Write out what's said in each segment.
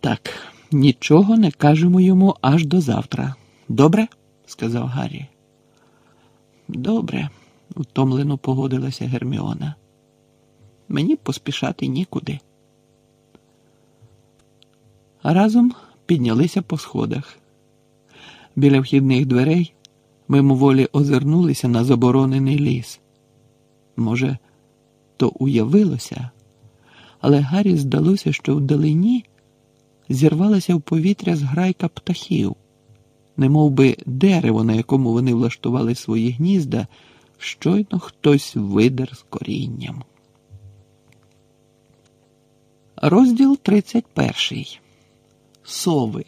Так, нічого не кажемо йому аж до завтра. Добре? сказав Гаррі. Добре, утомлено погодилася Герміона. Мені поспішати нікуди. Разом піднялися по сходах. Біля вхідних дверей мимоволі озирнулися на заборонений ліс. Може, то уявилося, але Гаррі здалося, що вдалині зірвалася в повітря зграйка птахів, немов би дерево, на якому вони влаштували свої гнізда, щойно хтось видер з корінням. Розділ 31. Сови.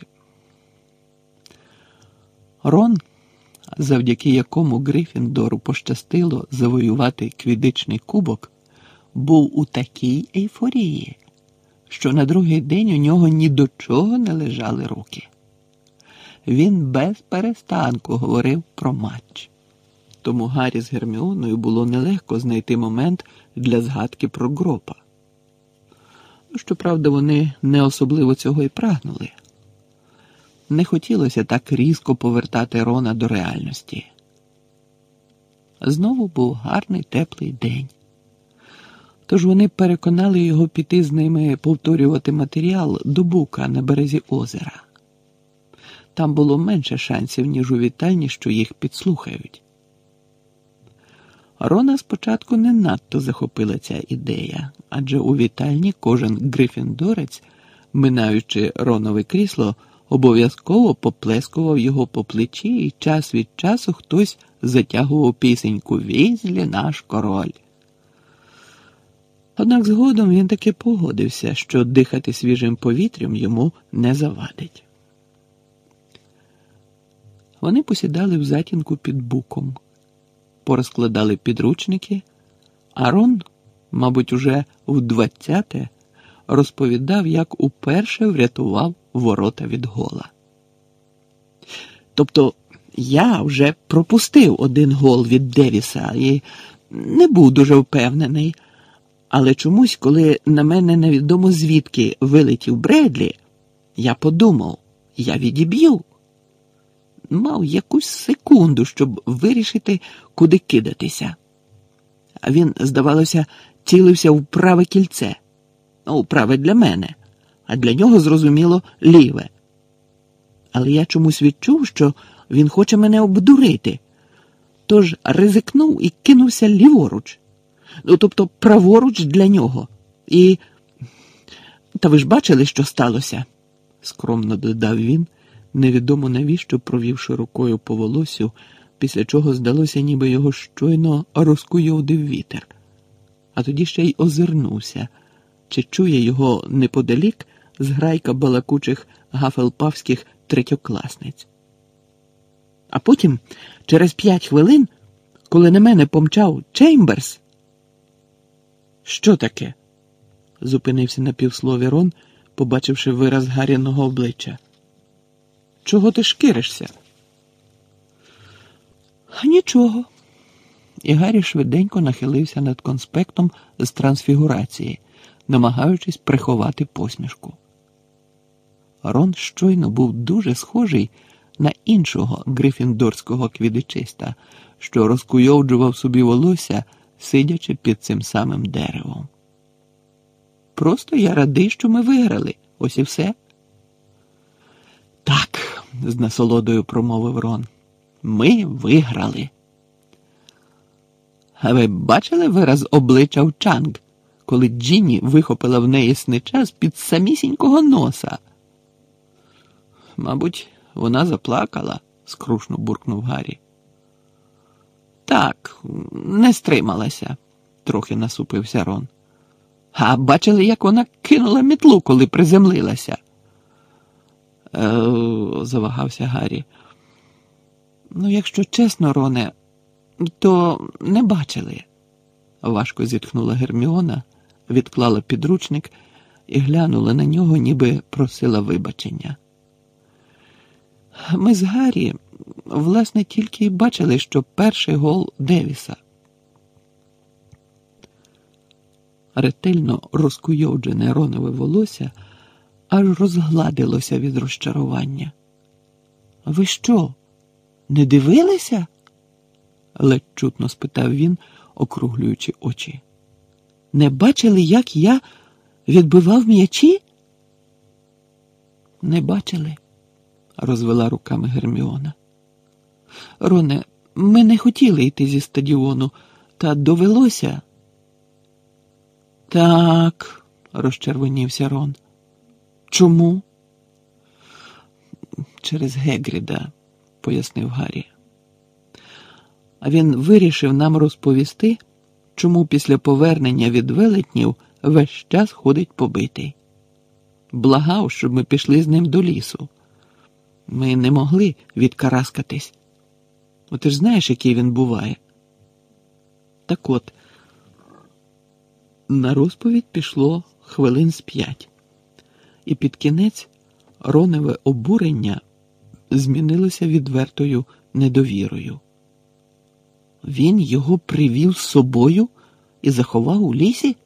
Рон, завдяки якому Грифіндору пощастило завоювати квідичний кубок, був у такій ейфорії, що на другий день у нього ні до чого не лежали руки. Він без перестанку говорив про матч. Тому Гаррі з Герміоною було нелегко знайти момент для згадки про гропа. Щоправда, вони не особливо цього і прагнули. Не хотілося так різко повертати Рона до реальності. Знову був гарний теплий день. Тож вони переконали його піти з ними повторювати матеріал до бука на березі озера. Там було менше шансів, ніж у вітальні, що їх підслухають. Рона спочатку не надто захопила ця ідея, адже у вітальні кожен грифіндорець, минаючи Ронове крісло, обов'язково поплескував його по плечі, і час від часу хтось затягував пісеньку Візлі наш король. Однак згодом він таки погодився, що дихати свіжим повітрям йому не завадить. Вони посідали в затінку під буком, порозкладали підручники, а Рон, мабуть, уже в двадцяте розповідав, як уперше врятував ворота від гола. Тобто я вже пропустив один гол від Девіса і не був дуже впевнений. Але чомусь, коли на мене невідомо звідки вилетів Бредлі, я подумав, я відіб'ю. Мав якусь секунду, щоб вирішити, куди кидатися. А він, здавалося, цілився в праве кільце. Ну, праве для мене, а для нього, зрозуміло, ліве. Але я чомусь відчув, що він хоче мене обдурити, тож ризикнув і кинувся ліворуч ну, тобто праворуч для нього. І. Та ви ж бачили, що сталося? скромно додав він, невідомо навіщо провівши рукою по волосю, після чого здалося, ніби його щойно розкуйовдив вітер, а тоді ще й озирнувся, чи чує його неподалік зграйка балакучих гафелпавських третьокласниць. А потім, через п'ять хвилин, коли на мене помчав Чеймберс, що таке? зупинився на півслові Рон, побачивши вираз Гаряного обличчя. Чого ти шкіришся? Нічого. І Гаррі швиденько нахилився над конспектом з трансфігурації, намагаючись приховати посмішку. Рон щойно був дуже схожий на іншого грифіндорського квідичиста, що розкуйовджував собі волосся сидячи під цим самим деревом. Просто я радий, що ми виграли. Ось і все. Так, з насолодою промовив Рон. Ми виграли. А ви бачили вираз обличчя в Чанг, коли Джіні вихопила в неї снича з під самісінького носа? Мабуть, вона заплакала, скрушно буркнув Гаррі. Так, не стрималася, трохи насупився Рон. А бачили, як вона кинула мітлу, коли приземлилася? Е, завагався Гаррі. Ну, якщо чесно, Роне, то не бачили. Важко зітхнула Герміона, відклала підручник і глянула на нього, ніби просила вибачення. Ми з Гаррі власне, тільки й бачили, що перший гол Девіса. Ретельно розкуйовджене ронове волосся аж розгладилося від розчарування. Ви що, не дивилися? ледь чутно спитав він, округлюючи очі. Не бачили, як я відбивав м'ячі? Не бачили, розвела руками Герміона. Роне, ми не хотіли йти зі стадіону, та довелося. Так, розчервонівся Рон. Чому? Через Гегріда, пояснив Гаррі. А він вирішив нам розповісти, чому після повернення від велетнів весь час ходить побитий. Благав, щоб ми пішли з ним до лісу. Ми не могли відкараскатись. Ну, ти ж знаєш, який він буває. Так от, на розповідь пішло хвилин з п'ять, і під кінець роневе обурення змінилося відвертою недовірою. Він його привів з собою і заховав у лісі?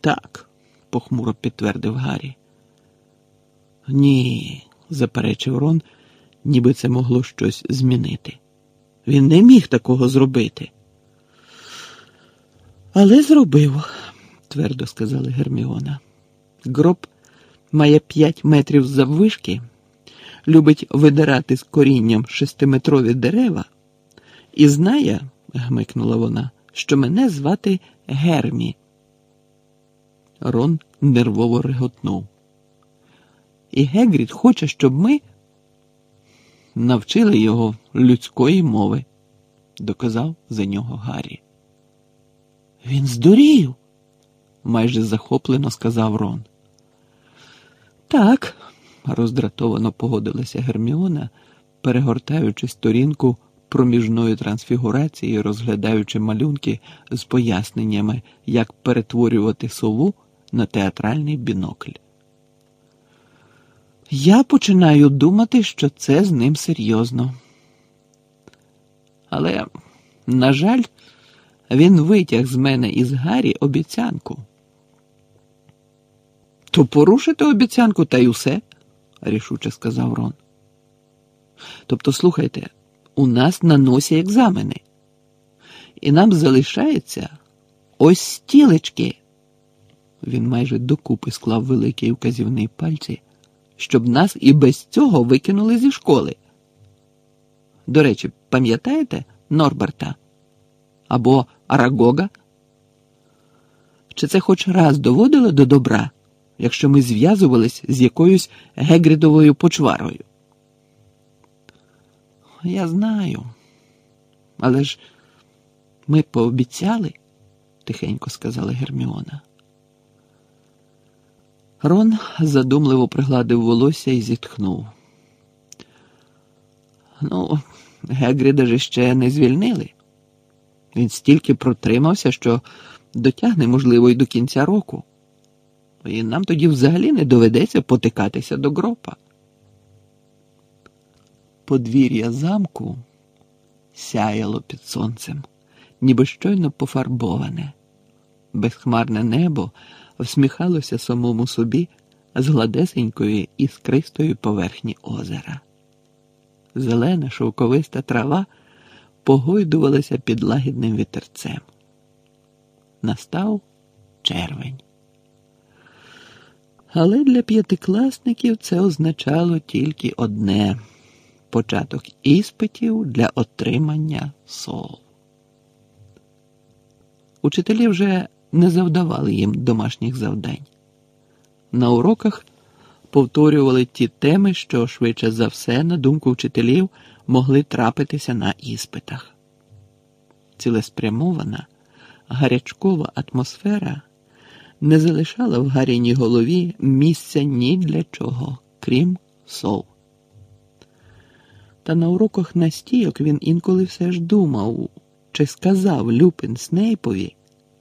Так, похмуро підтвердив Гаррі. Ні, заперечив Рон, ніби це могло щось змінити. Він не міг такого зробити. Але зробив, твердо сказала Герміона. Гроб має п'ять метрів заввишки, любить видирати з корінням шестиметрові дерева, і знає, гмикнула вона, що мене звати Гермі. Рон нервово реготнув. І Гегрід хоче, щоб ми навчили його людської мови, доказав за нього Гаррі. Він здурів, майже захоплено сказав Рон. Так, роздратовано погодилася Герміона, перегортаючи сторінку проміжної трансфігурації, розглядаючи малюнки з поясненнями, як перетворювати сову на театральний бінокль. Я починаю думати, що це з ним серйозно. Але, на жаль, він витяг з мене із Гаррі обіцянку. То порушити обіцянку та й усе, рішуче сказав Рон. Тобто, слухайте, у нас на носі екзамени, і нам залишається ось стілечки. Він майже докупи склав великий указівний пальці, щоб нас і без цього викинули зі школи. До речі, пам'ятаєте Норберта або Арагога? Чи це хоч раз доводило до добра, якщо ми зв'язувались з якоюсь Гегрідовою почварою? Я знаю, але ж ми пообіцяли, тихенько сказала Герміона. Рон задумливо пригладив волосся і зітхнув. Ну, Гегріда ж ще не звільнили. Він стільки протримався, що дотягне, можливо, й до кінця року. І нам тоді взагалі не доведеться потикатися до гропа. Подвір'я замку сяяло під сонцем, ніби щойно пофарбоване, безхмарне небо всміхалося самому собі з гладесенької іскристої поверхні озера. Зелена шовковиста трава погойдувалася під лагідним вітерцем. Настав червень. Але для п'ятикласників це означало тільки одне початок іспитів для отримання сол. Учителі вже не завдавали їм домашніх завдань. На уроках повторювали ті теми, що швидше за все, на думку вчителів, могли трапитися на іспитах. Цілеспрямована, гарячкова атмосфера не залишала в Гаріній голові місця ні для чого, крім сов. Та на уроках настійок він інколи все ж думав, чи сказав Люпин Снейпові,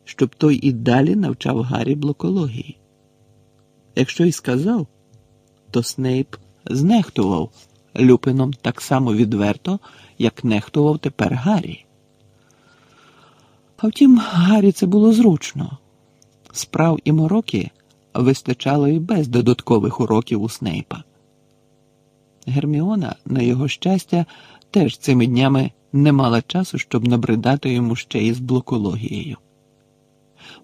щоб той і далі навчав Гаррі блокології. Якщо й сказав, то Снейп знехтував Люпином так само відверто, як нехтував тепер Гаррі. А втім, Гаррі це було зручно. Справ і мороки вистачало і без додаткових уроків у Снейпа. Герміона, на його щастя, теж цими днями не мала часу, щоб набридати йому ще із блокологією.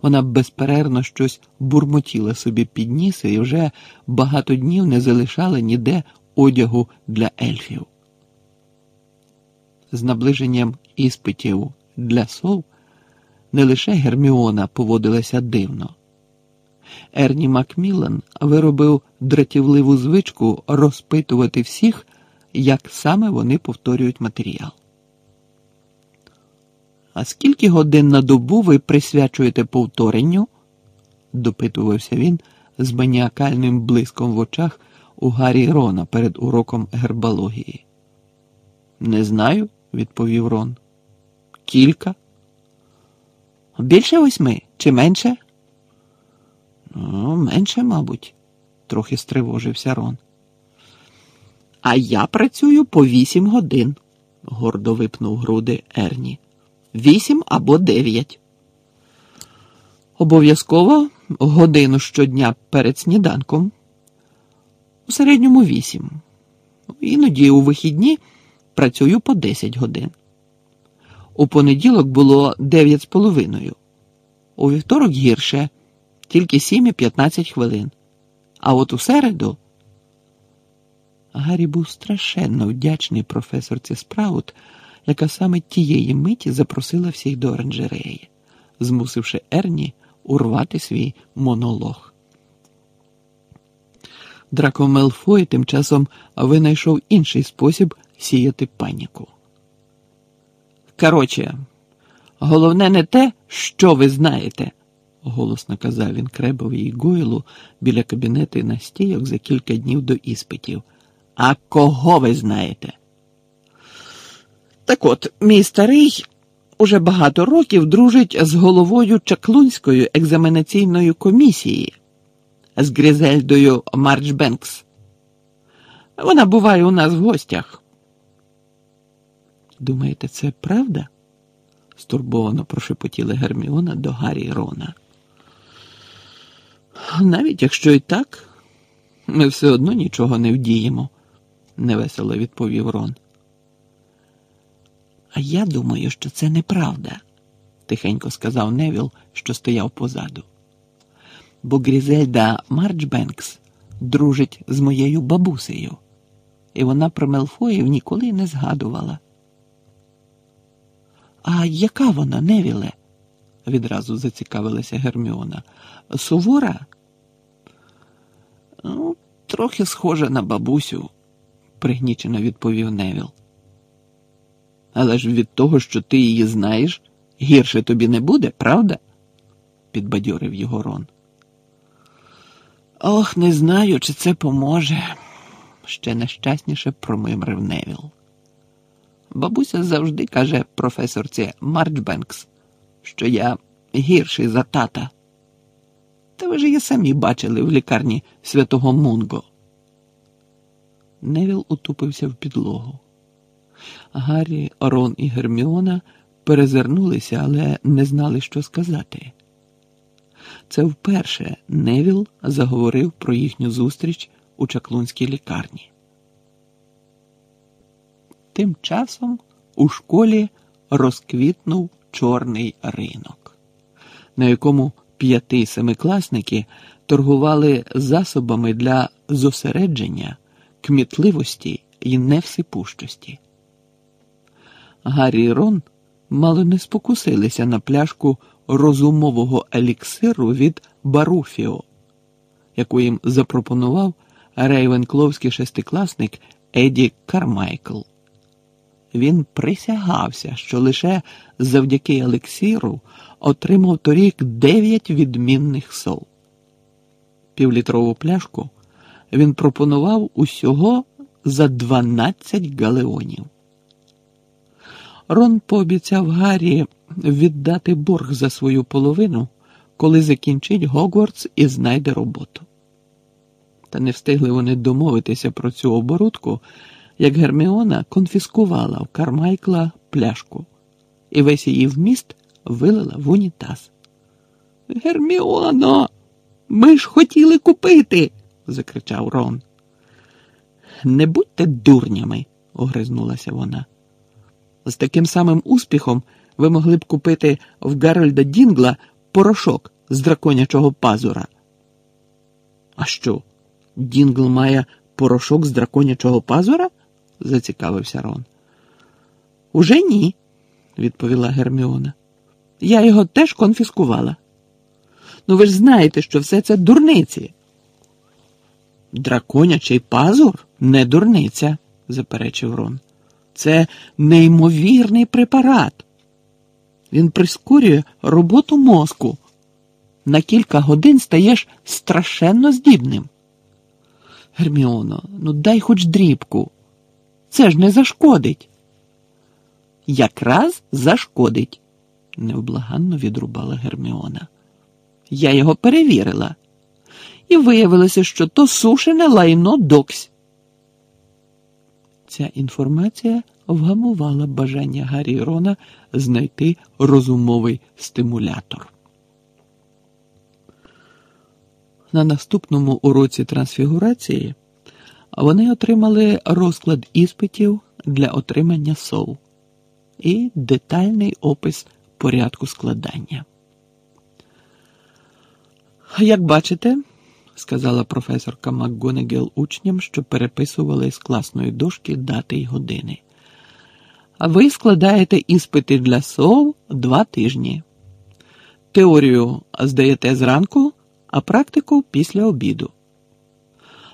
Вона безперервно щось бурмотіла собі під ніс і вже багато днів не залишала ніде одягу для ельфів. З наближенням іспитів для сов не лише Герміона поводилася дивно. Ерні Макміллан виробив дратівливу звичку розпитувати всіх, як саме вони повторюють матеріал. А скільки годин на добу ви присвячуєте повторенню? допитувався він з маніакальним блиском в очах у Гаррі Рона перед уроком гербології. Не знаю, відповів Рон. Кілька. Більше восьми чи менше? Ну, менше, мабуть, трохи стривожився Рон. А я працюю по вісім годин, гордо випнув груди Ерні. Вісім або дев'ять. Обов'язково годину щодня перед сніданком. У середньому вісім. Іноді у вихідні працюю по десять годин. У понеділок було дев'ять з половиною. У вівторок гірше тільки сім і п'ятнадцять хвилин. А от у середу. Гаррі був страшенно вдячний професорці Спраут, яка саме тієї миті запросила всіх до оранжереї, змусивши Ерні урвати свій монолог. Драко Мелфой тим часом винайшов інший спосіб сіяти паніку. Короче, головне не те, що ви знаєте, голосно казав він Кребові і Гойлу біля кабінети настійок за кілька днів до іспитів. А кого ви знаєте? Так от, мій старий уже багато років дружить з головою Чаклунської екзаменаційної комісії, з Грізельдою Марчбенкс. Вона буває у нас в гостях. Думаєте, це правда? стурбовано прошепотіла Герміона до Гаррі Рона. Навіть якщо і так, ми все одно нічого не вдіємо, невесело відповів Рон. А я думаю, що це неправда, тихенько сказав Невіл, що стояв позаду. Бо Грізельда Марчбенкс дружить з моєю бабусею, і вона про Мелфоїв ніколи не згадувала. А яка вона, Невіле? відразу зацікавилася Герміона. Сувора? Ну, трохи схожа на бабусю, пригнічено відповів Невіл. Але ж від того, що ти її знаєш, гірше тобі не буде, правда? підбадьорив його Рон. Ох, не знаю, чи це поможе, ще нещасніше промимрив Невіл. Бабуся завжди каже професорці Марчбенкс, що я гірший за тата. Та ви ж її самі бачили в лікарні святого Мунго. Невіл утупився в підлогу. Гаррі, Рон і Герміона перезирнулися, але не знали, що сказати. Це вперше Невіл заговорив про їхню зустріч у чаклунській лікарні. Тим часом у школі розквітнув чорний ринок, на якому п'яти семикласники торгували засобами для зосередження, кмітливості і невсипущості. Гаррі Рон мало не спокусилися на пляшку розумового еліксиру від Баруфіо, яку їм запропонував рейвенкловський шестикласник Еді Кармайкл. Він присягався, що лише завдяки елексіру отримав торік дев'ять відмінних сов. Півлітрову пляшку він пропонував усього за дванадцять галеонів. Рон пообіцяв Гаррі віддати борг за свою половину, коли закінчить Гогвардс і знайде роботу. Та не встигли вони домовитися про цю оборудку, як Герміона конфіскувала в Кармайкла пляшку і весь її вміст вилила в унітаз. Герміона. Ми ж хотіли купити, закричав Рон. Не будьте дурнями, огризнулася вона. З таким самим успіхом ви могли б купити в Гарольда Дінгла порошок з драконячого пазура. А що? Дінгл має порошок з драконячого пазура? зацікавився Рон. Уже ні, відповіла Герміона. Я його теж конфіскувала. Ну ви ж знаєте, що все це дурниці. Драконячий пазур не дурниця, заперечив Рон. Це неймовірний препарат. Він прискорює роботу мозку. На кілька годин стаєш страшенно здібним. Герміоно, ну дай хоч дрібку. Це ж не зашкодить. Якраз зашкодить, невблаганно відрубала Герміона. Я його перевірила, і виявилося, що то сушене лайно доксь. Ця інформація вгамувала бажання Гаррі Рона знайти розумовий стимулятор. На наступному уроці трансфігурації вони отримали розклад іспитів для отримання сов і детальний опис порядку складання. Як бачите, сказала професорка МакГонегел учням, що переписували з класної дошки дати й години. Ви складаєте іспити для сов два тижні. Теорію здаєте зранку, а практику після обіду.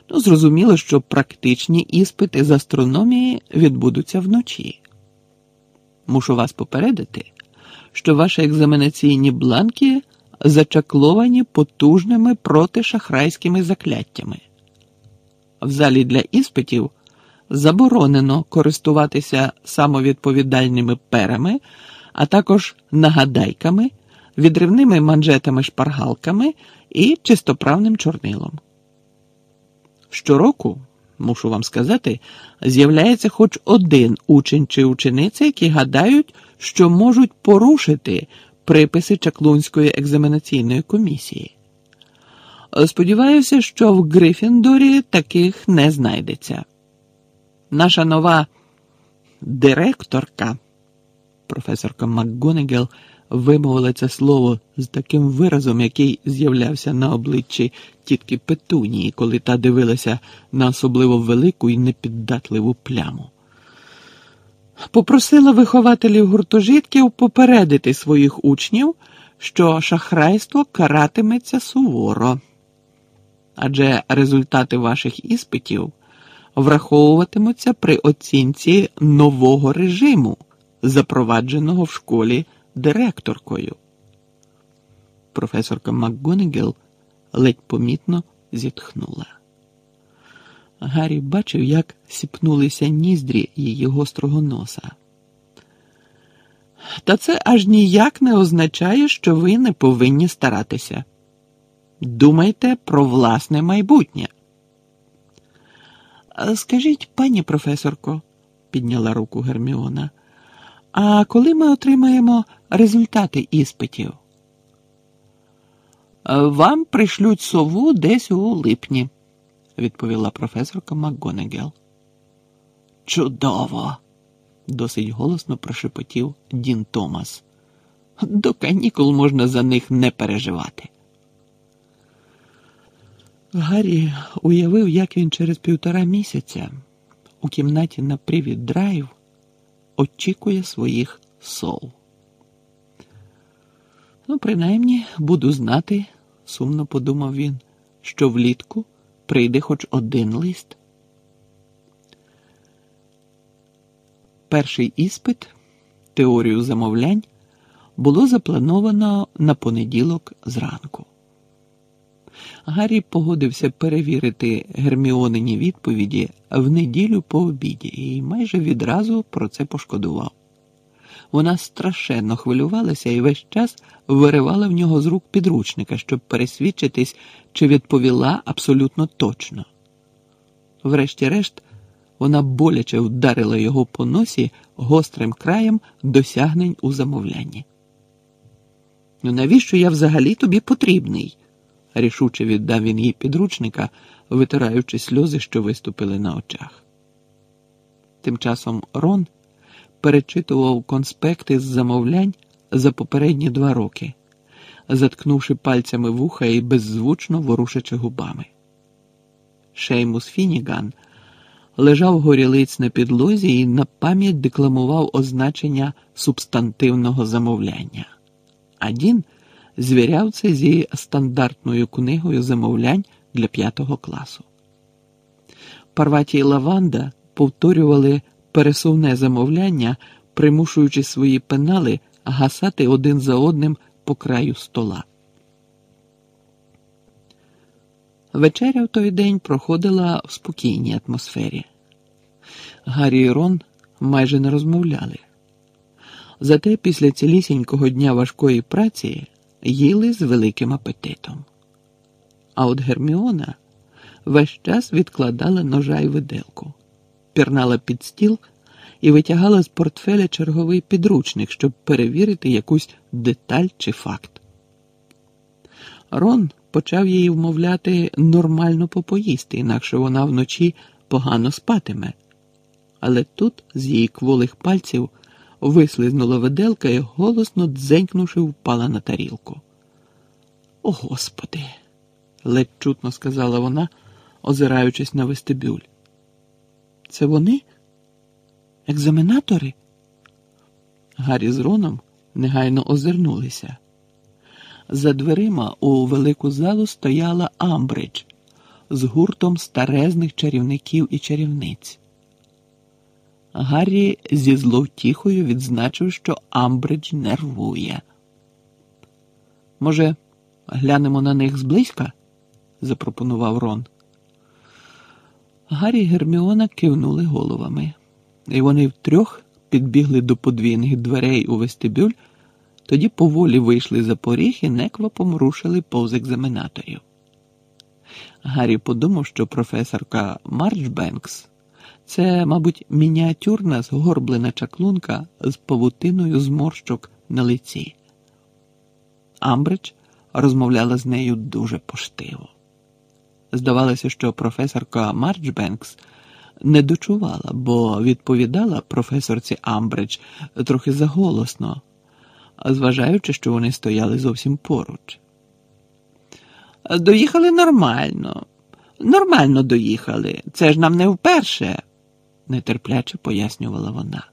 Ну, зрозуміло, що практичні іспити з астрономії відбудуться вночі. Мушу вас попередити, що ваші екзаменаційні бланки зачакловані потужними протишахрайськими закляттями. В залі для іспитів заборонено користуватися самовідповідальними перами, а також нагадайками, відривними манжетами шпаргалками і чистоправним чорнилом. Щороку, мушу вам сказати, з'являється хоч один учень чи учениця, які гадають, що можуть порушити приписи Чаклунської екзаменаційної комісії. Сподіваюся, що в Грифіндорі таких не знайдеться. Наша нова директорка, професорка МакГонегел вимовила це слово з таким виразом, який з'являвся на обличчі тітки Петунії, коли та дивилася на особливо велику і непіддатливу пляму. Попросила вихователів гуртожитків попередити своїх учнів, що шахрайство каратиметься суворо, адже результати ваших іспитів враховуватимуться при оцінці нового режиму, запровадженого в школі директоркою. Професорка МакГонегел ледь помітно зітхнула. Гаррі бачив, як сіпнулися ніздрі її гострого носа. Та це аж ніяк не означає, що ви не повинні старатися. Думайте про власне майбутнє. Скажіть, пані професорко, підняла руку Герміона, а коли ми отримаємо результати іспитів? Вам пришлють сову десь у липні відповіла професорка МакГонегел. Чудово! досить голосно прошепотів Дін Томас. До канікул можна за них не переживати. Гаррі уявив, як він через півтора місяця у кімнаті на привід драйв очікує своїх сов. Ну, принаймні, буду знати, сумно подумав він, що влітку прийде хоч один лист. Перший іспит, теорію замовлянь, було заплановано на понеділок зранку. Гаррі погодився перевірити Герміонині відповіді в неділю по обіді і майже відразу про це пошкодував. Вона страшенно хвилювалася і весь час виривала в нього з рук підручника, щоб пересвідчитись, чи відповіла абсолютно точно. Врешті-решт, вона боляче вдарила його по носі гострим краєм досягнень у замовлянні. Ну навіщо я взагалі тобі потрібний? Рішуче віддав він їй підручника, витираючи сльози, що виступили на очах. Тим часом Рон перечитував конспекти з замовлянь за попередні два роки, заткнувши пальцями вуха і беззвучно ворушачи губами. Шеймус Фініган лежав горілиць на підлозі і на пам'ять декламував означення субстантивного замовляння. А Дін звіряв це зі стандартною книгою замовлянь для п'ятого класу. Парваті і Лаванда повторювали пересувне замовляння, примушуючи свої пенали гасати один за одним по краю стола. Вечеря в той день проходила в спокійній атмосфері. Гаррі і Рон майже не розмовляли. Зате після цілісінького дня важкої праці їли з великим апетитом. А от Герміона весь час відкладала ножа й виделку, пірнала під стіл і витягала з портфеля черговий підручник, щоб перевірити якусь деталь чи факт. Рон почав її вмовляти нормально попоїсти, інакше вона вночі погано спатиме. Але тут з її кволих пальців вислизнула виделка і голосно дзенькнувши, впала на тарілку. О, Господи, ледь чутно сказала вона, озираючись на вестибюль. Це вони? Екзаменатори? Гаррі з Роном негайно озирнулися. За дверима у велику залу стояла Амбридж з гуртом старезних чарівників і чарівниць. Гаррі зі зловтіхою відзначив, що Амбридж нервує. Може, глянемо на них зблизька? запропонував Рон. Гаррі і Герміона кивнули головами, і вони втрьох підбігли до подвійних дверей у вестибюль, тоді поволі вийшли за поріг і неквапом рушили повз екзаменаторів. Гаррі подумав, що професорка Марчбенкс це, мабуть, мініатюрна згорблена чаклунка з павутиною зморщок на лиці. Амбридж розмовляла з нею дуже поштиво. Здавалося, що професорка Марчбенкс не дочувала, бо відповідала професорці Амбридж трохи заголосно, зважаючи, що вони стояли зовсім поруч. Доїхали нормально, нормально доїхали. Це ж нам не вперше, нетерпляче пояснювала вона.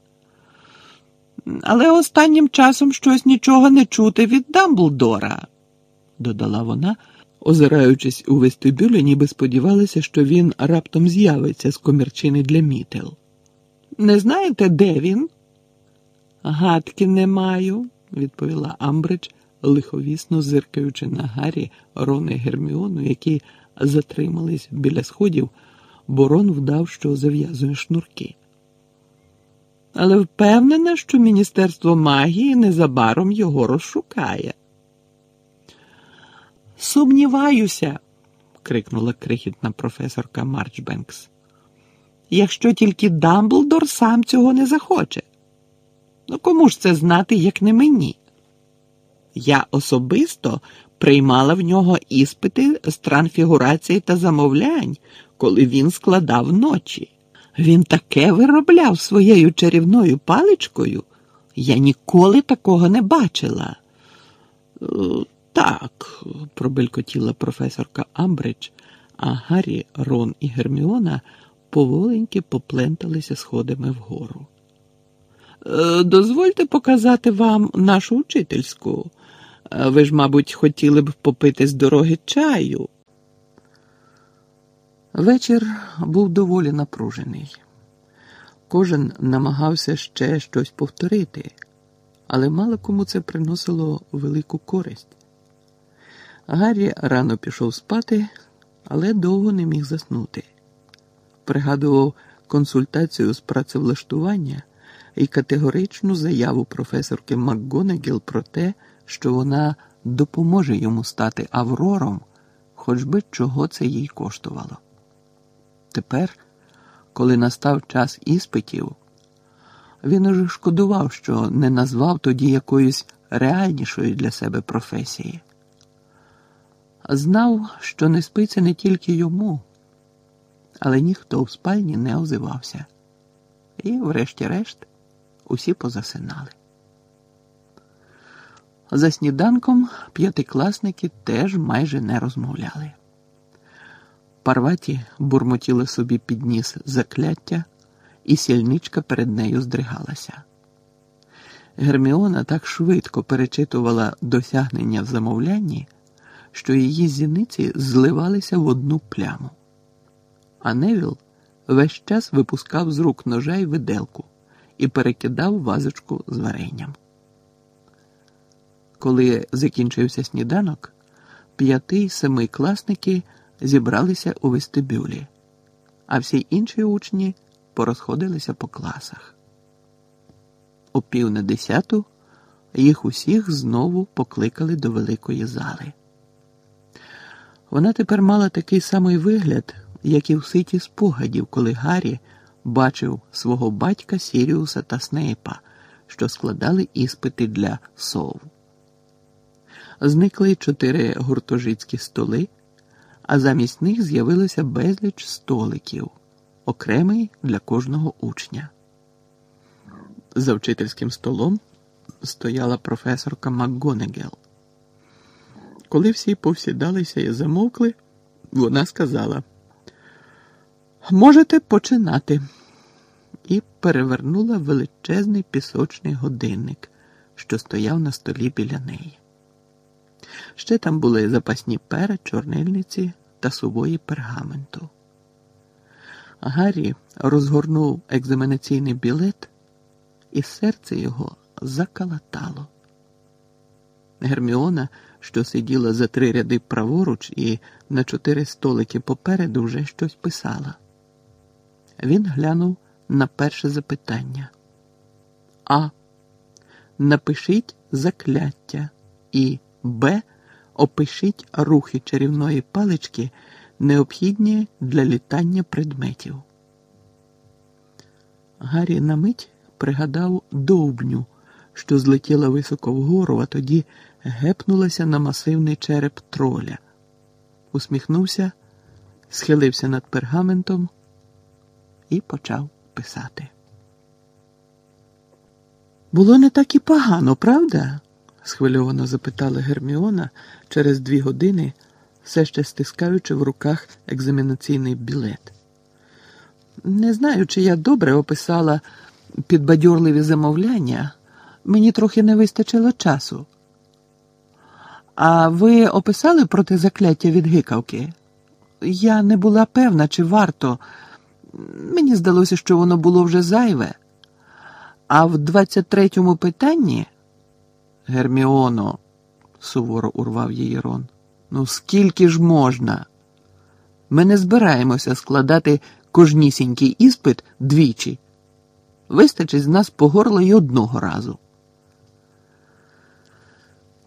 Але останнім часом щось нічого не чути від Дамблдора, додала вона, озираючись у вестибюлі, ніби сподівалася, що він раптом з'явиться з комірчини для мітел. Не знаєте, де він? Гадки не маю, відповіла Амбридж, лиховісно зиркаючи на Гаррі, Рон і Герміону, які затримались біля сходів, бо Рон вдав, що зав'язує шнурки. Але впевнена, що Міністерство магії незабаром його розшукає. Сумніваюся, крикнула крихітна професорка Марчбенкс. Якщо тільки Дамблдор сам цього не захоче. Ну кому ж це знати, як не мені? Я особисто приймала в нього іспити з трансфігурації та замовлянь, коли він складав ночі. Він таке виробляв своєю чарівною паличкою. Я ніколи такого не бачила. «Е, так, пробелькотіла професорка Амбридж, а Гаррі, Рон і Герміона поволеньки попленталися сходами вгору. «Е, дозвольте показати вам нашу учительську. Ви ж, мабуть, хотіли б попити з дороги чаю. Вечір був доволі напружений. Кожен намагався ще щось повторити, але мало кому це приносило велику користь. Гаррі рано пішов спати, але довго не міг заснути. Пригадував консультацію з працевлаштування і категоричну заяву професорки МакГонегіл про те, вона допоможе йому стати Аврором, хоч би чого це їй коштувало. Тепер, коли настав час іспитів, він уже шкодував, що не назвав тоді якоїсь реальнішої для себе професії. Знав, що не спиться не тільки йому, але ніхто в спальні не озивався. І, врешті-решт, усі позасинали. За сніданком п'ятикласники теж майже не розмовляли. Парваті бурмотіла собі під ніс закляття, і сільничка перед нею здригалася. Герміона так швидко перечитувала досягнення в замовлянні, що її зіниці зливалися в одну пляму. А Невіл весь час випускав з рук ножа й виделку і перекидав вазочку з варенням. Коли закінчився сніданок, п'яти й семи класники зібралися у вестибюлі, а всі інші учні порозходилися по класах. О пів на десяту їх усіх знову покликали до великої зали. Вона тепер мала такий самий вигляд, як і в ситі спогадів, коли Гаррі бачив свого батька Сіріуса та Снейпа, що складали іспити для сов. Зникли чотири гуртожитські столи, а замість них з'явилося безліч столиків, окремий для кожного учня. За вчительським столом стояла професорка МакГонегел. Коли всі повсідалися і замовкли, вона сказала: Можете починати. І перевернула величезний пісочний годинник, що стояв на столі біля неї. Ще там були запасні пера, чорнильниці та сувої пергаменту. Гаррі розгорнув екзаменаційний білет, і серце його закалатало. Герміона, що сиділа за три ряди праворуч і на чотири столики попереду, вже щось писала. Він глянув на перше запитання. А. Напишіть закляття і Б. Опишіть рухи чарівної палички, необхідні для літання предметів. Гаррі на мить пригадав довбню, що злетіла високо вгору, а тоді гепнулася на масивний череп троля. Усміхнувся, схилився над пергаментом і почав писати. Було не так і погано, правда? Схвильовано запитала Герміона через дві години, все ще стискаючи в руках екзаменаційний білет. Не знаю, чи я добре описала підбадьорливі замовляння, мені трохи не вистачило часу. А ви описали протизакляття від гикавки? Я не була певна, чи варто. Мені здалося, що воно було вже зайве. А в 23-му питанні, Герміоно, суворо урвав її Рон, ну скільки ж можна? Ми не збираємося складати кожнісінький іспит двічі. Вистачить з нас по горло й одного разу.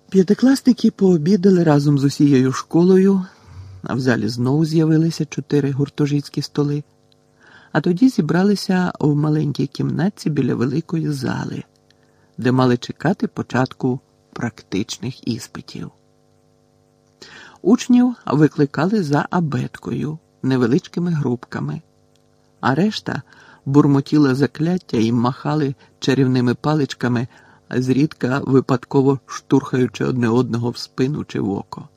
П'ятикласники пообідали разом з усією школою, а в залі знову з'явилися чотири гуртожитські столи, а тоді зібралися в маленькій кімнатці біля великої зали, де мали чекати початку практичних іспитів. Учнів викликали за абеткою невеличкими групками, а решта бурмотіла закляття і махали чарівними паличками, зрідка випадково штурхаючи одне одного в спину чи в око.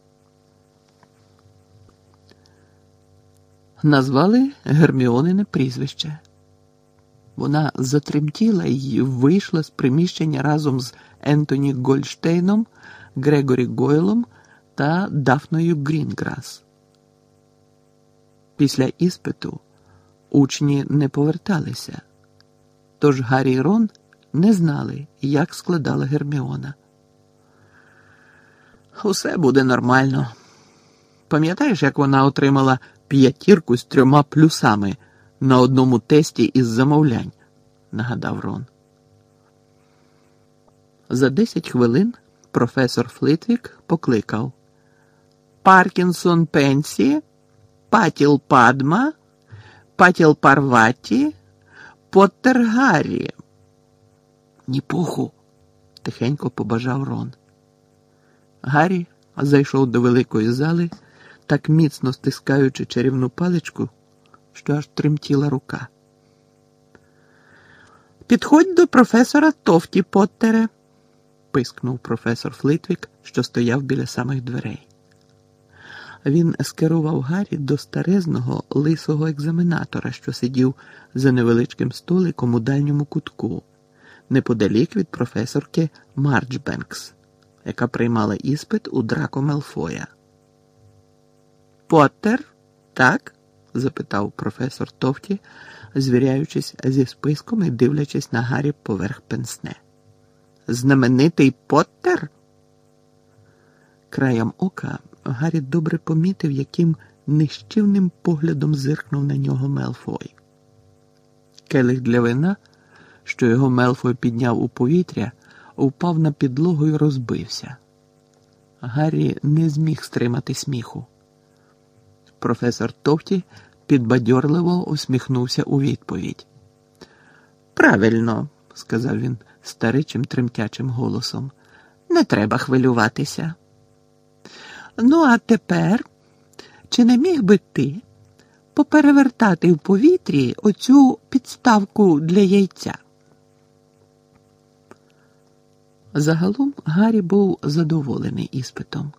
Назвали Герміонине прізвище. Вона затремтіла і вийшла з приміщення разом з Ентоні Гольштейном, Грегорі Гойлом та Дафною Грінграс. Після іспиту учні не поверталися, тож Гаррі і Рон не знали, як складала Герміона. Усе буде нормально. Пам'ятаєш, як вона отримала п'ятірку з трьома плюсами на одному тесті із замовлянь? нагадав Рон. За десять хвилин професор Флитвік покликав Паркінсон Пенсі, Патіл Падма, Патіл Парваті, Поттер Гаррі. Ні пуху, тихенько побажав Рон. Гаррі зайшов до великої зали, так міцно стискаючи чарівну паличку, що аж тремтіла рука. Підходь до професора Тофті Поттере, пискнув професор Флитвік, що стояв біля самих дверей. Він скерував Гаррі до старезного лисого екзаменатора, що сидів за невеличким столиком у дальньому кутку, неподалік від професорки Марчбенкс, яка приймала іспит у Драко Мелфоя. Поттер, так? Запитав професор Тофті, звіряючись зі списком і дивлячись на Гаррі поверх пенсне. Знаменитий Поттер? Краєм ока Гаррі добре помітив, яким нищівним поглядом зиркнув на нього Мелфой. Келих для вина, що його Мелфой підняв у повітря, упав на підлогу і розбився. Гаррі не зміг стримати сміху. Професор Товті підбадьорливо усміхнувся у відповідь. Правильно, сказав він старичим тремтячим голосом, не треба хвилюватися. Ну, а тепер, чи не міг би ти поперевертати в повітрі оцю підставку для яйця? Загалом Гаррі був задоволений іспитом.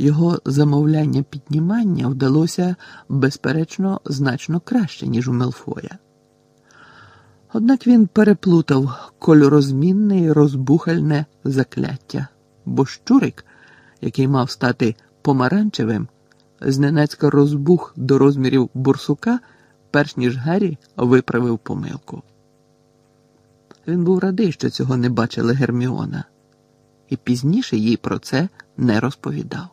Його замовляння піднімання вдалося, безперечно, значно краще, ніж у Мелфоя. Однак він переплутав кольорозмінне і розбухальне закляття, бо щурик, який мав стати помаранчевим, зненацька розбух до розмірів бурсука, перш ніж Гаррі виправив помилку. Він був радий, що цього не бачила Герміона, і пізніше їй про це не розповідав.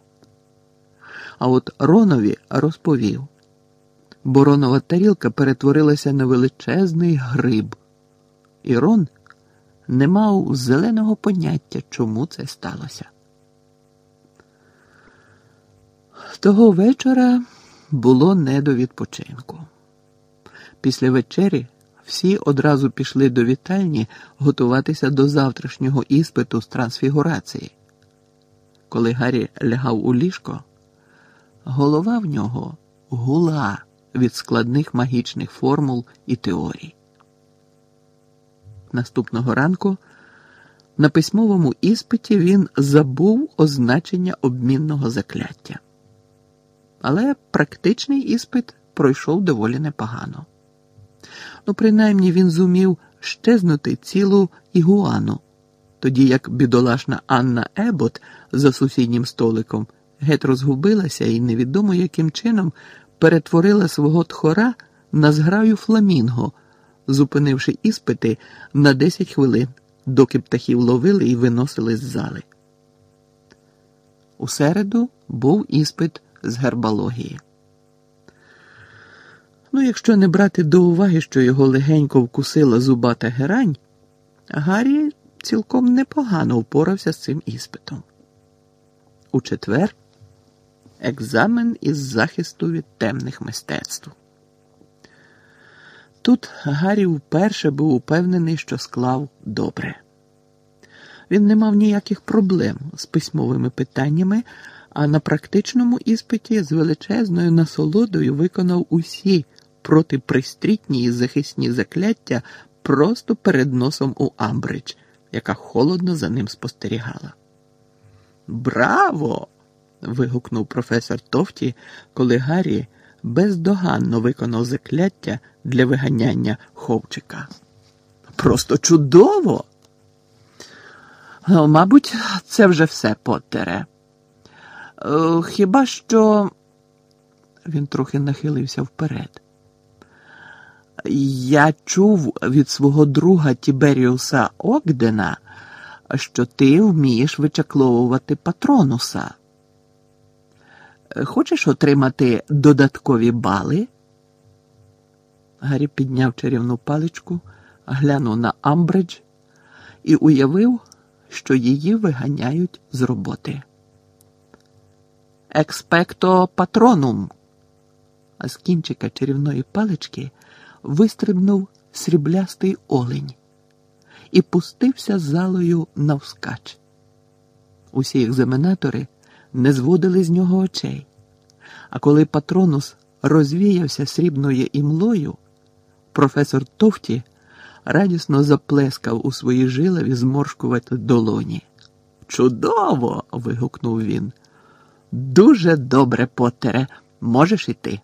А от Ронові розповів, бо Ронова тарілка перетворилася на величезний гриб, і Рон не мав зеленого поняття, чому це сталося. Того вечора було не до відпочинку. Після вечері всі одразу пішли до вітальні готуватися до завтрашнього іспиту з трансфігурації. Коли Гаррі лягав у ліжко, голова в нього гула від складних магічних формул і теорій. Наступного ранку на письмовому іспиті він забув означення обмінного закляття. Але практичний іспит пройшов доволі непогано. Ну, принаймні він зумів щезнути цілу ігуану, тоді як бідолашна Анна Ебот за сусіднім столиком геть розгубилася і невідомо яким чином перетворила свого тхора на зграю фламінго, зупинивши іспити на 10 хвилин, доки птахів ловили і виносили з зали. У середу був іспит з гербології. Ну, якщо не брати до уваги, що його легенько вкусила зубата герань, Гаррі цілком непогано впорався з цим іспитом. У четвер екзамен із захисту від темних мистецтв. Тут Гаррі вперше був упевнений, що склав добре. Він не мав ніяких проблем з письмовими питаннями, а на практичному іспиті з величезною насолодою виконав усі протипристрітні і захисні закляття просто перед носом у Амбридж, яка холодно за ним спостерігала. Браво! Вигукнув професор Тофті, коли Гаррі бездоганно виконав закляття для виганяння ховчика. Просто чудово! Ну, мабуть, це вже все Поттере. Е, хіба що він трохи нахилився вперед. Я чув від свого друга Тіберіуса Огдена, що ти вмієш вичакловувати патронуса. Хочеш отримати додаткові бали? Гаррі підняв чарівну паличку, глянув на Амбридж і уявив, що її виганяють з роботи. Експекто патронум. А з кінчика чарівної палички вистрибнув сріблястий олень і пустився залою навскач. Усі екзаменатори не зводили з нього очей. А коли патронус розвіявся срібною імлою, професор Товті радісно заплескав у свої жилові зморшкувати долоні. Чудово! вигукнув він. Дуже добре, Поттере, можеш іти.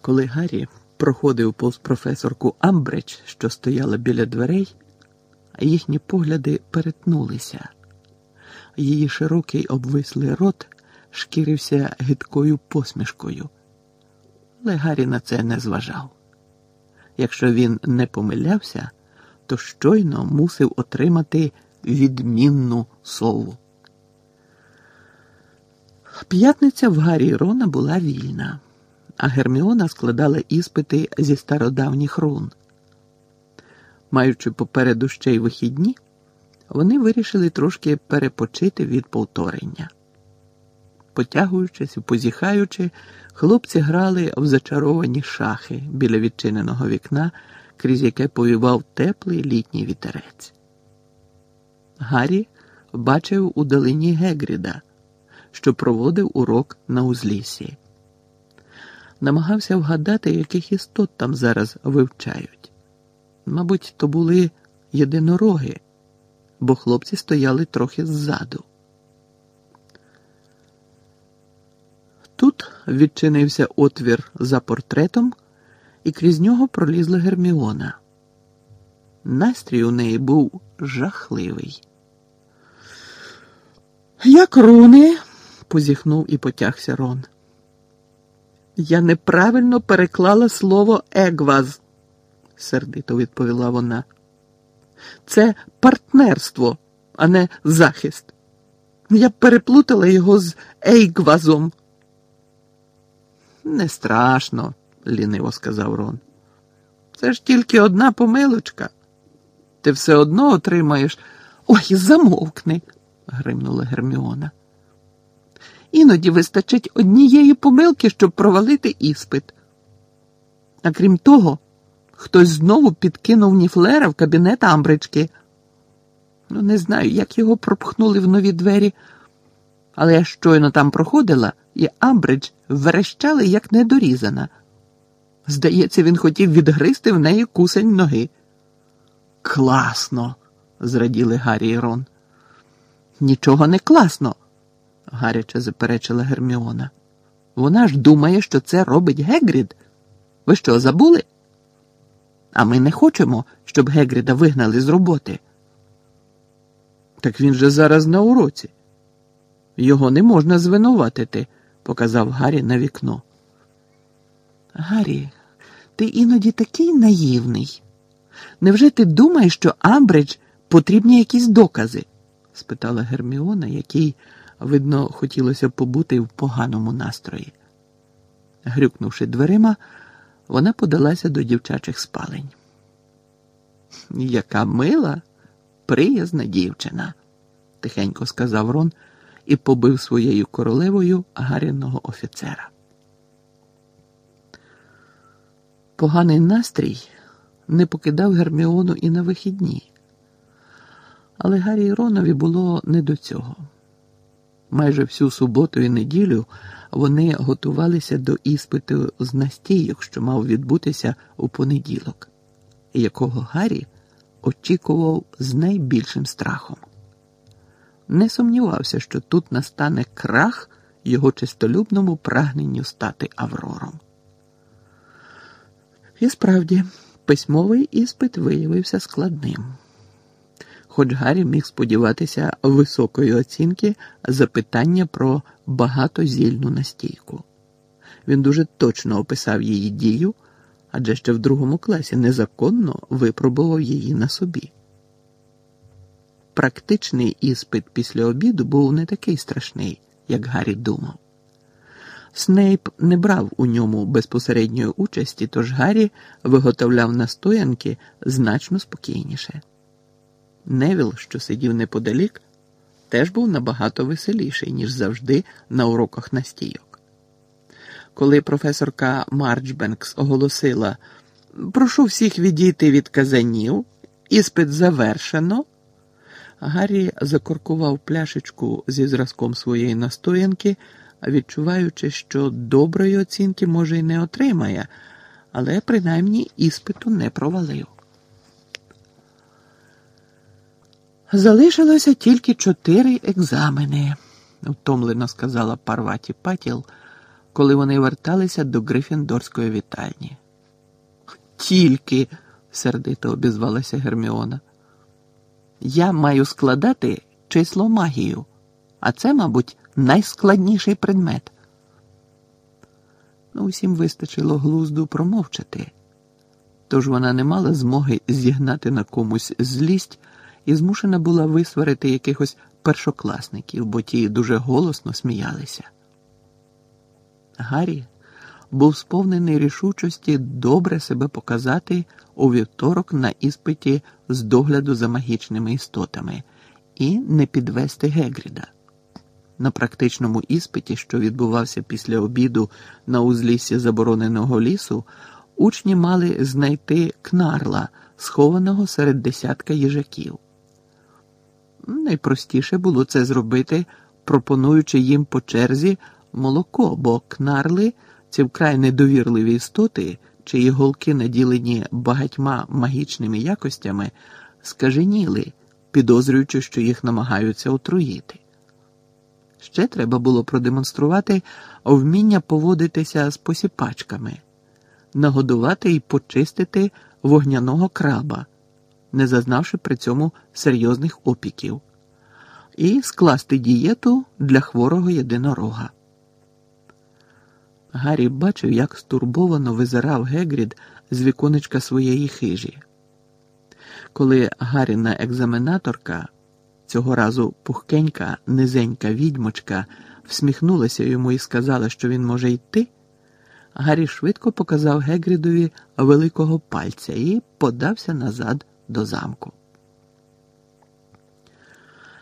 Коли Гаррі проходив повз професорку Амбридж, що стояла біля дверей, їхні погляди перетнулися. Її широкий обвислий рот шкірився гидкою посмішкою. Але Гаррі на це не зважав. Якщо він не помилявся, то щойно мусив отримати відмінну сову. П'ятниця в Гаррі Рона була вільна, а Герміона складала іспити зі стародавніх рун. Маючи попереду ще й вихідні, вони вирішили трошки перепочити від повторення. Потягуючись позіхаючи, хлопці грали в зачаровані шахи біля відчиненого вікна, крізь яке повівав теплий літній вітерець. Гаррі бачив у долині Гегріда, що проводив урок на узліссі. Намагався вгадати, яких істот там зараз вивчають. Мабуть, то були єдинороги, бо хлопці стояли трохи ззаду. Тут відчинився отвір за портретом, і крізь нього пролізла Герміона. Настрій у неї був жахливий. Як руни, позіхнув і потягся Рон. Я неправильно переклала слово егваз, сердито відповіла вона. Це партнерство, а не захист. Я переплутала його з ейгвазом. Не страшно, ліниво сказав Рон. Це ж тільки одна помилочка. Ти все одно отримаєш. Ой, замовкни, гримнула Герміона. Іноді вистачить однієї помилки, щоб провалити іспит. А крім того, хтось знову підкинув Ніфлера в кабінет Амбрички. Ну, не знаю, як його пропхнули в нові двері, але я щойно там проходила, і Амбридж верещали, як недорізана. Здається, він хотів відгризти в неї кусень ноги. Класно, зраділи Гаррі і Рон. Нічого не класно, гаряче заперечила Герміона. Вона ж думає, що це робить Гегрід. Ви що, забули? А ми не хочемо, щоб Гегріда вигнали з роботи. Так він же зараз на уроці. Його не можна звинуватити, показав Гаррі на вікно. Гаррі, ти іноді такий наївний. Невже ти думаєш, що Амбридж потрібні якісь докази? спитала Герміона, якій, видно, хотілося побути в поганому настрої. Грюкнувши дверима, вона подалася до дівчачих спалень. Яка мила, приязна дівчина, тихенько сказав Рон і побив своєю королевою гаряного офіцера. Поганий настрій не покидав Герміону і на вихідні, але Гаррі і Ронові було не до цього. Майже всю суботу і неділю вони готувалися до іспиту з настійок, що мав відбутися у понеділок, якого Гаррі очікував з найбільшим страхом. Не сумнівався, що тут настане крах його чистолюбному прагненню стати Аврором. І справді, письмовий іспит виявився складним. Хоч Гаррі міг сподіватися високої оцінки запитання про багатозільну настійку. Він дуже точно описав її дію, адже ще в другому класі незаконно випробував її на собі. Практичний іспит після обіду був не такий страшний, як Гаррі думав. Снейп не брав у ньому безпосередньої участі, тож Гаррі виготовляв настоянки значно спокійніше. Невіл, що сидів неподалік, теж був набагато веселіший, ніж завжди на уроках настійок. Коли професорка Марчбенкс оголосила Прошу всіх відійти від казанів, іспит завершено, Гаррі закоркував пляшечку зі зразком своєї настоянки, відчуваючи, що доброї оцінки може й не отримає, але принаймні іспиту не провалив. Залишилося тільки чотири екзамени, втомлено сказала Парваті Патіл, коли вони верталися до Грифіндорської вітальні. Тільки, сердито обізвалася Герміона. Я маю складати число магію, а це, мабуть, найскладніший предмет. Ну, Усім вистачило глузду промовчати, тож вона не мала змоги зігнати на комусь злість і змушена була висварити якихось першокласників, бо ті дуже голосно сміялися. Гаррі був сповнений рішучості добре себе показати у вівторок на іспиті з догляду за магічними істотами і не підвести Гегріда. На практичному іспиті, що відбувався після обіду на узліссі забороненого лісу, учні мали знайти кнарла, схованого серед десятка їжаків. Найпростіше було це зробити, пропонуючи їм по черзі молоко, бо кнарли ці вкрай недовірливі істоти, чиї голки наділені багатьма магічними якостями, скаженіли, підозрюючи, що їх намагаються отруїти. Ще треба було продемонструвати вміння поводитися з посіпачками, нагодувати і почистити вогняного краба, не зазнавши при цьому серйозних опіків, і скласти дієту для хворого єдинорога. Гаррі бачив, як стурбовано визирав Гегрід з віконечка своєї хижі. Коли Гарріна екзаменаторка, цього разу пухкенька, низенька відьмочка, всміхнулася йому і сказала, що він може йти, Гаррі швидко показав Гегрідові великого пальця і подався назад до замку.